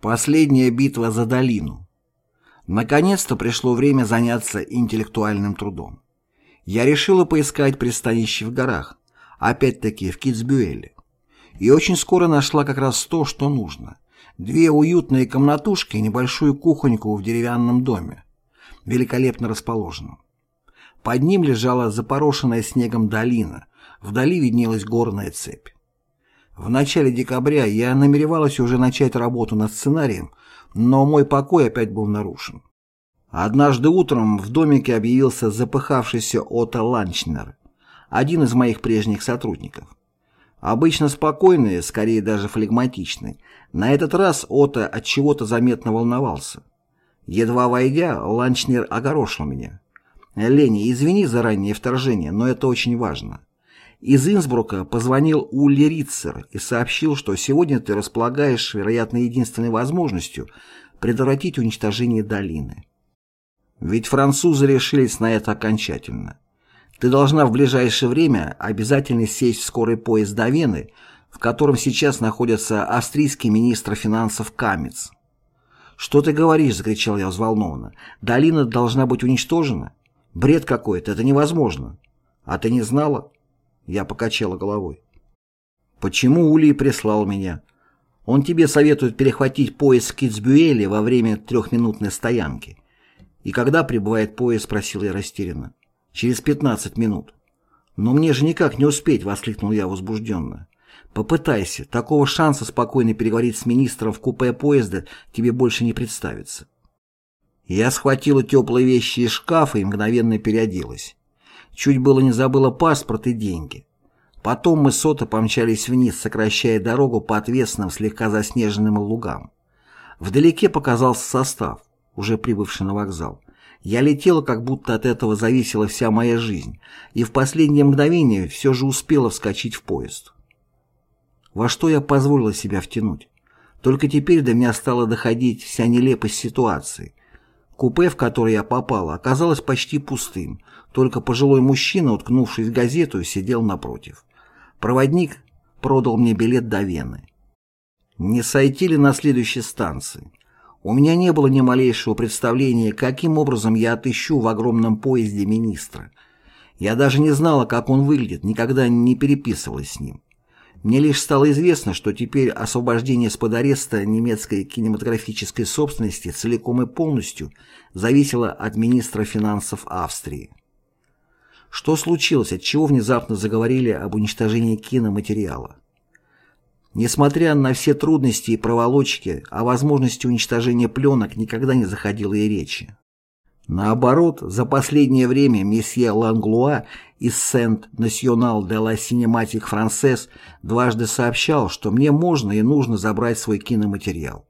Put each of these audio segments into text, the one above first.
Последняя битва за долину. Наконец-то пришло время заняться интеллектуальным трудом. Я решила поискать пристанище в горах, опять-таки в Китсбюэле. И очень скоро нашла как раз то, что нужно. Две уютные комнатушки и небольшую кухоньку в деревянном доме, великолепно расположенном. Под ним лежала запорошенная снегом долина, вдали виднелась горная цепь. В начале декабря я намеревалась уже начать работу над сценарием, но мой покой опять был нарушен. Однажды утром в домике объявился запыхавшийся Отто Ланчнер, один из моих прежних сотрудников. Обычно спокойный, скорее даже флегматичный, на этот раз Отто от чего-то заметно волновался. Едва войдя, Ланчнер огорошил меня. «Леня, извини за раннее вторжение, но это очень важно. Из Инсбрука позвонил Улли Ритцер и сообщил, что сегодня ты располагаешь, вероятно, единственной возможностью предотвратить уничтожение долины. Ведь французы решились на это окончательно. Ты должна в ближайшее время обязательно сесть в скорый поезд до Вены, в котором сейчас находится австрийский министр финансов Камец. «Что ты говоришь?» – закричал я взволнованно. «Долина должна быть уничтожена? Бред какой-то, это невозможно. А ты не знала?» Я покачала головой. «Почему Улей прислал меня? Он тебе советует перехватить поезд в Китсбюэле во время трехминутной стоянки. И когда прибывает поезд, спросил я растерянно. Через пятнадцать минут. «Но мне же никак не успеть!» — воскликнул я возбужденно. «Попытайся. Такого шанса спокойно переговорить с министром в купе поезда тебе больше не представится». Я схватила теплые вещи из шкафа и мгновенно переоделась. Чуть было не забыла паспорт и деньги. Потом мы с Ото помчались вниз, сокращая дорогу по отвесным, слегка заснеженным лугам. Вдалеке показался состав, уже прибывший на вокзал. Я летела, как будто от этого зависела вся моя жизнь, и в последнее мгновение все же успела вскочить в поезд. Во что я позволила себя втянуть? Только теперь до меня стала доходить вся нелепость ситуации. Купе, в которое я попала, оказалось почти пустым, только пожилой мужчина, уткнувшись в газету, сидел напротив. Проводник продал мне билет до Вены. Не сойти ли на следующей станции? У меня не было ни малейшего представления, каким образом я отыщу в огромном поезде министра. Я даже не знала, как он выглядит, никогда не переписывалась с ним. Мне лишь стало известно, что теперь освобождение из-под ареста немецкой кинематографической собственности целиком и полностью зависело от министра финансов Австрии. Что случилось, отчего внезапно заговорили об уничтожении киноматериала? Несмотря на все трудности и проволочки, о возможности уничтожения пленок никогда не заходило и речи. Наоборот, за последнее время месье Ланглуа из Сент-Национал де ла Синематик Франсес дважды сообщал, что мне можно и нужно забрать свой киноматериал.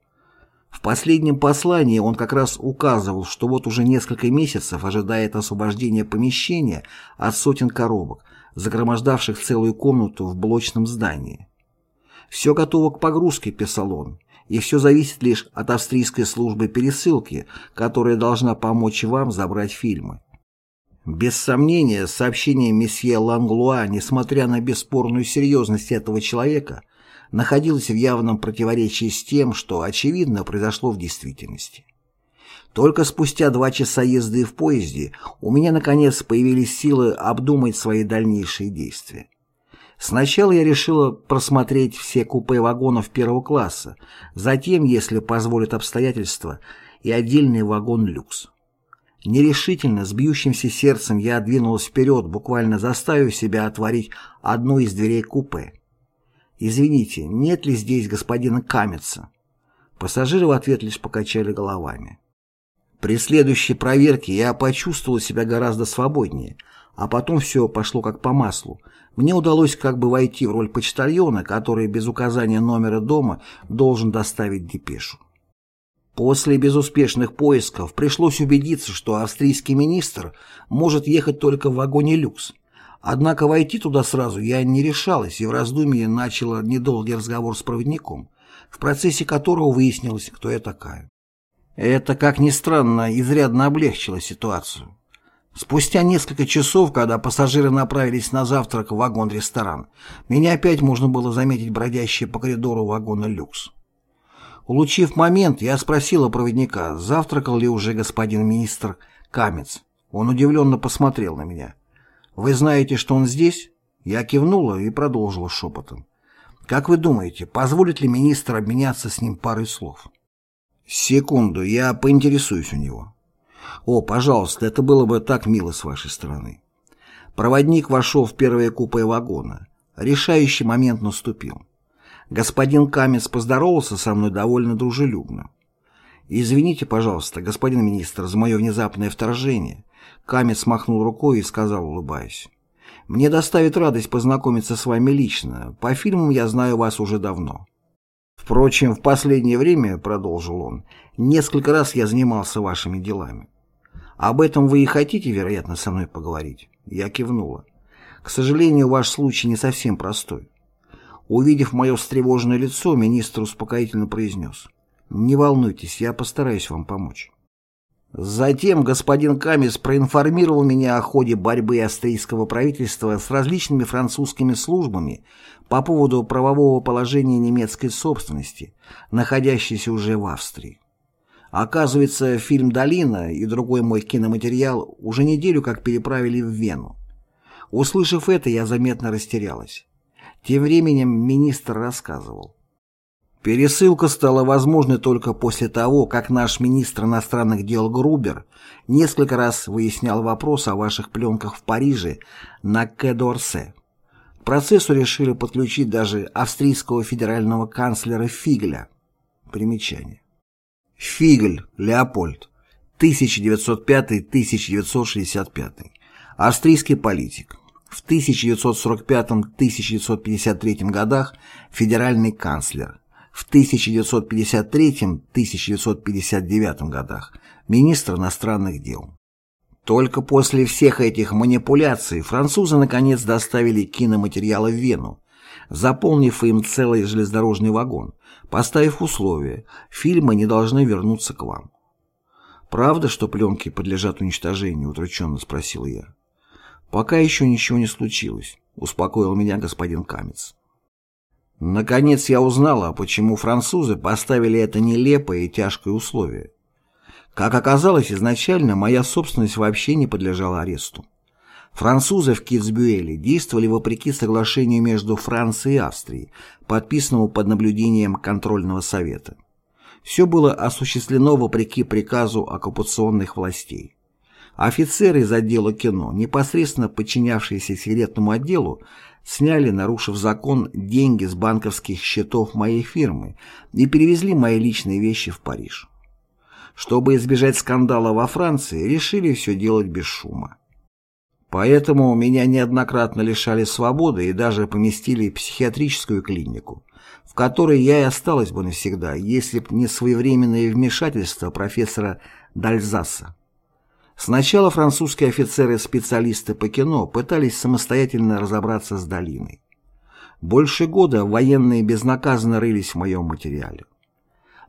В последнем послании он как раз указывал, что вот уже несколько месяцев ожидает освобождения помещения от сотен коробок, загромождавших целую комнату в блочном здании. «Все готово к погрузке», — писал он, и все зависит лишь от австрийской службы пересылки, которая должна помочь вам забрать фильмы. Без сомнения, сообщение месье Ланглуа, несмотря на бесспорную серьезность этого человека, находилось в явном противоречии с тем, что, очевидно, произошло в действительности. Только спустя два часа езды в поезде у меня, наконец, появились силы обдумать свои дальнейшие действия. Сначала я решила просмотреть все купе вагонов первого класса, затем, если позволят обстоятельства, и отдельный вагон люкс. Нерешительно, с бьющимся сердцем я двинулась вперед, буквально заставив себя отворить одну из дверей купе. «Извините, нет ли здесь господина Камеца?» Пассажиры в ответ лишь покачали головами. При следующей проверке я почувствовал себя гораздо свободнее, а потом все пошло как по маслу. Мне удалось как бы войти в роль почтальона, который без указания номера дома должен доставить депешу. После безуспешных поисков пришлось убедиться, что австрийский министр может ехать только в вагоне «Люкс». Однако войти туда сразу я не решалась и в раздумье начала недолгий разговор с проводником, в процессе которого выяснилось, кто я такая. Это, как ни странно, изрядно облегчило ситуацию. Спустя несколько часов, когда пассажиры направились на завтрак в вагон-ресторан, меня опять можно было заметить бродящие по коридору вагона «Люкс». Улучив момент, я спросила проводника, завтракал ли уже господин министр Камец. Он удивленно посмотрел на меня. «Вы знаете, что он здесь?» Я кивнула и продолжила шепотом. «Как вы думаете, позволит ли министр обменяться с ним парой слов?» «Секунду, я поинтересуюсь у него». «О, пожалуйста, это было бы так мило с вашей стороны». Проводник вошел в первое купе вагона. Решающий момент наступил. Господин Камец поздоровался со мной довольно дружелюбно. «Извините, пожалуйста, господин министр, за мое внезапное вторжение». Камец махнул рукой и сказал, улыбаясь. «Мне доставит радость познакомиться с вами лично. По фильмам я знаю вас уже давно». «Впрочем, в последнее время, — продолжил он, — несколько раз я занимался вашими делами. Об этом вы и хотите, вероятно, со мной поговорить?» Я кивнула. «К сожалению, ваш случай не совсем простой. Увидев мое встревоженное лицо, министр успокоительно произнес. «Не волнуйтесь, я постараюсь вам помочь». Затем господин Камис проинформировал меня о ходе борьбы австрийского правительства с различными французскими службами по поводу правового положения немецкой собственности, находящейся уже в Австрии. Оказывается, фильм «Долина» и другой мой киноматериал уже неделю как переправили в Вену. Услышав это, я заметно растерялась. Тем временем министр рассказывал. Пересылка стала возможной только после того, как наш министр иностранных дел Грубер несколько раз выяснял вопрос о ваших пленках в Париже на Кэдорсе. К процессу решили подключить даже австрийского федерального канцлера Фигеля. Примечание. Фигль Леопольд, 1905-1965. Австрийский политик. В 1945-1953 годах федеральный канцлер, в 1953-1959 годах министр иностранных дел. Только после всех этих манипуляций французы наконец доставили киноматериалы в Вену, заполнив им целый железнодорожный вагон, поставив условие «фильмы не должны вернуться к вам». «Правда, что пленки подлежат уничтожению?» – утрученно спросил я. «Пока еще ничего не случилось», — успокоил меня господин Камец. Наконец я узнала, почему французы поставили это нелепое и тяжкое условие. Как оказалось, изначально моя собственность вообще не подлежала аресту. Французы в Китсбюэле действовали вопреки соглашению между Францией и Австрией, подписанному под наблюдением контрольного совета. Все было осуществлено вопреки приказу оккупационных властей. Офицеры из отдела кино, непосредственно подчинявшиеся секретному отделу, сняли, нарушив закон, деньги с банковских счетов моей фирмы и перевезли мои личные вещи в Париж. Чтобы избежать скандала во Франции, решили все делать без шума. Поэтому меня неоднократно лишали свободы и даже поместили в психиатрическую клинику, в которой я и осталась бы навсегда, если б не своевременное вмешательство профессора Дальзаса. Сначала французские офицеры-специалисты по кино пытались самостоятельно разобраться с долиной. Больше года военные безнаказанно рылись в моем материале.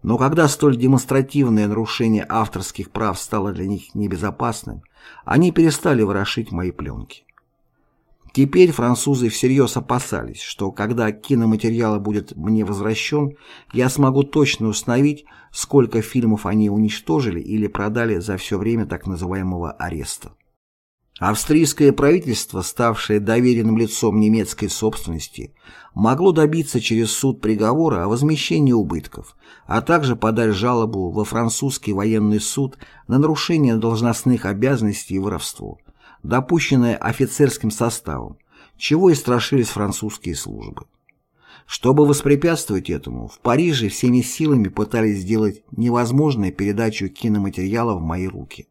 Но когда столь демонстративное нарушение авторских прав стало для них небезопасным, они перестали ворошить мои пленки. Теперь французы всерьез опасались, что когда киноматериал будет мне возвращен, я смогу точно установить, сколько фильмов они уничтожили или продали за все время так называемого ареста. Австрийское правительство, ставшее доверенным лицом немецкой собственности, могло добиться через суд приговора о возмещении убытков, а также подать жалобу во французский военный суд на нарушение должностных обязанностей и воровство – допущенное офицерским составом, чего и страшились французские службы. Чтобы воспрепятствовать этому, в Париже всеми силами пытались сделать невозможной передачу киноматериала в мои руки.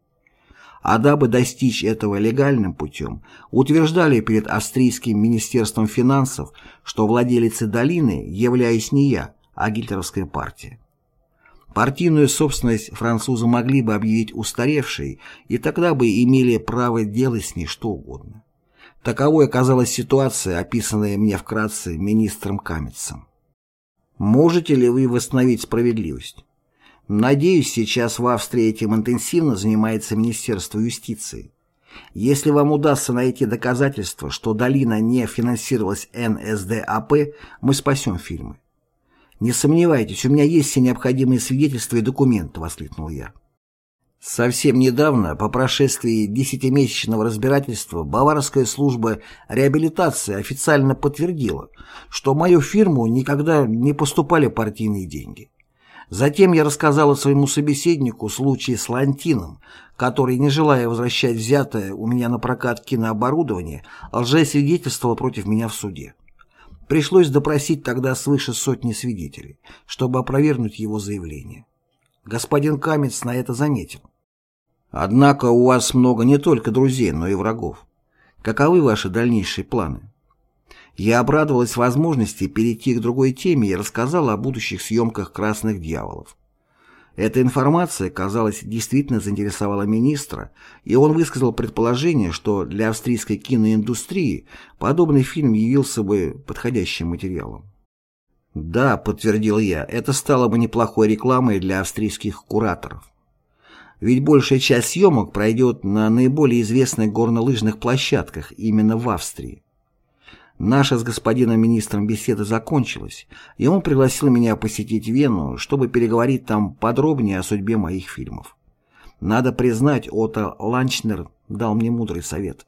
А дабы достичь этого легальным путем, утверждали перед австрийским министерством финансов, что владелицей долины являюсь не я, а гитлеровская партия. Партийную собственность французы могли бы объявить устаревшей, и тогда бы имели право делать с ней что угодно. Таковой оказалась ситуация, описанная мне вкратце министром Камецем. Можете ли вы восстановить справедливость? Надеюсь, сейчас в Австрии этим интенсивно занимается Министерство юстиции. Если вам удастся найти доказательства, что долина не финансировалась НСДАП, мы спасем фильмы. «Не сомневайтесь, у меня есть все необходимые свидетельства и документы», — воскликнул я. Совсем недавно, по прошествии десятимесячного разбирательства, Баварская служба реабилитации официально подтвердила, что мою фирму никогда не поступали партийные деньги. Затем я рассказала своему собеседнику случай с Лантином, который, не желая возвращать взятое у меня на прокат кинооборудование, лжесвидетельствовал против меня в суде. Пришлось допросить тогда свыше сотни свидетелей, чтобы опровергнуть его заявление. Господин Камец на это заметил. Однако у вас много не только друзей, но и врагов. Каковы ваши дальнейшие планы? Я обрадовалась возможности перейти к другой теме и рассказала о будущих съемках «Красных дьяволов». Эта информация, казалось, действительно заинтересовала министра, и он высказал предположение, что для австрийской киноиндустрии подобный фильм явился бы подходящим материалом. «Да», — подтвердил я, — «это стало бы неплохой рекламой для австрийских кураторов». Ведь большая часть съемок пройдет на наиболее известных горнолыжных площадках именно в Австрии. Наша с господином министром беседа закончилась, и он пригласил меня посетить Вену, чтобы переговорить там подробнее о судьбе моих фильмов. Надо признать, Отто Ланчнер дал мне мудрый совет.